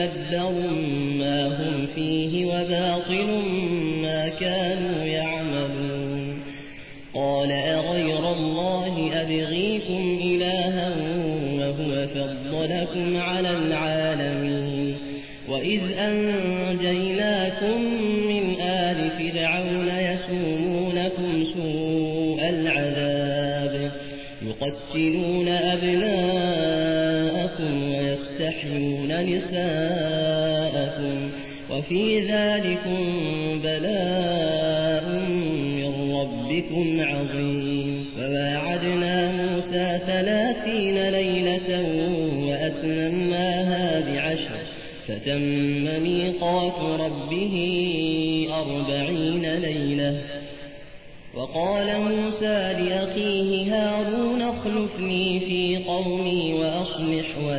متبر ما هم فيه وباطل ما كانوا يعملون قال أغير الله أبغيكم إلها وهو فضلكم على العالمين وإذ أنجيناكم من آل فرعون يسومونكم سوء العذاب يقتلون أبناءكم ويستحيون نساءكم وفي ذلكم بلاء من ربكم عظيم فواعدنا موسى ثلاثين ليلة وأتممناها بعشر فتم ميقات ربه أربعين ليلة وقال موسى لأخيه هارون اخلفني في قومي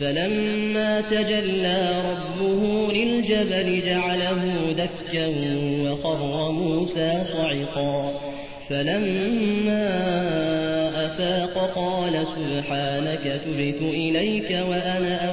فلما تجلى ربه للجبل جعله دكا وقر موسى صعقا. فلما أفاق قال سبحانك تبت إليك وأنا